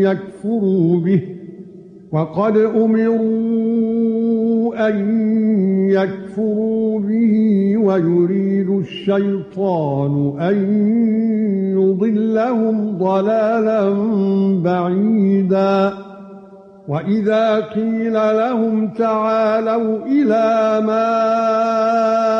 يَكْفُرُوا بِهِ وَقَدْ أُمِرُوا أَنْ يَكْفُرُوا بِهِ وَيُرِيدُ الشَّيْطَانُ أَنْ يُضِلَّهُمْ ضَلَالًا بَعِيدًا. وَإِذَا قِيلَ لَهُمْ تَعَالَوْا إِلَى مَا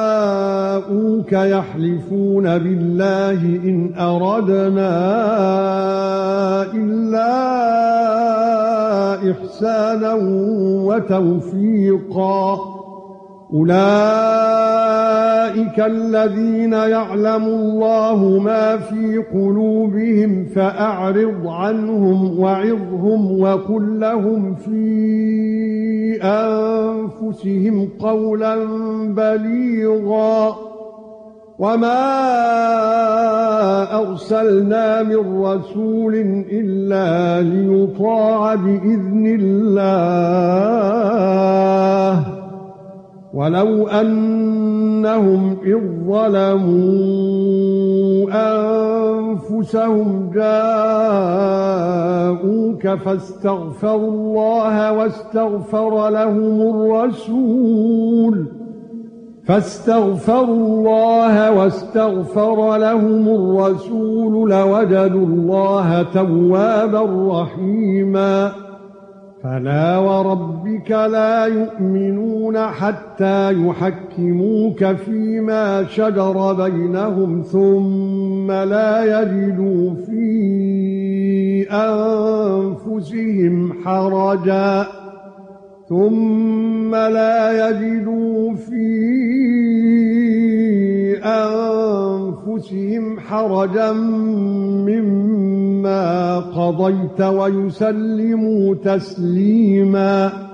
يَحْلِفُونَ بِاللَّهِ إِنْ أَرَدْنَا إِلَّا إحسانا وتوفيقا. أولئك الذين يعلم الله ما في قلوبهم فأعرض عنهم وعظهم وقل لهم في أنفسهم قولا بليغا. وما ارسلنا من رسول الا ليطاع باذن الله ولو انهم اذ ظلموا انفسهم جاءوك فاستغفروا الله واستغفر لهم الرسول فاستغفروا الله واستغفر لهم الرسول لوجدوا الله توابا رحيما. فلا وربك لا يؤمنون حتى يحكموك فيما شجر بينهم ثم لا يجدوا في أنفسهم حرجا. ثُمَّ لَا يَجِدُوا فِي أَنفُسِهِمْ حَرَجًا مِّمَّا قَضَيْتَ وَيُسَلِّمُوا تَسْلِيمًا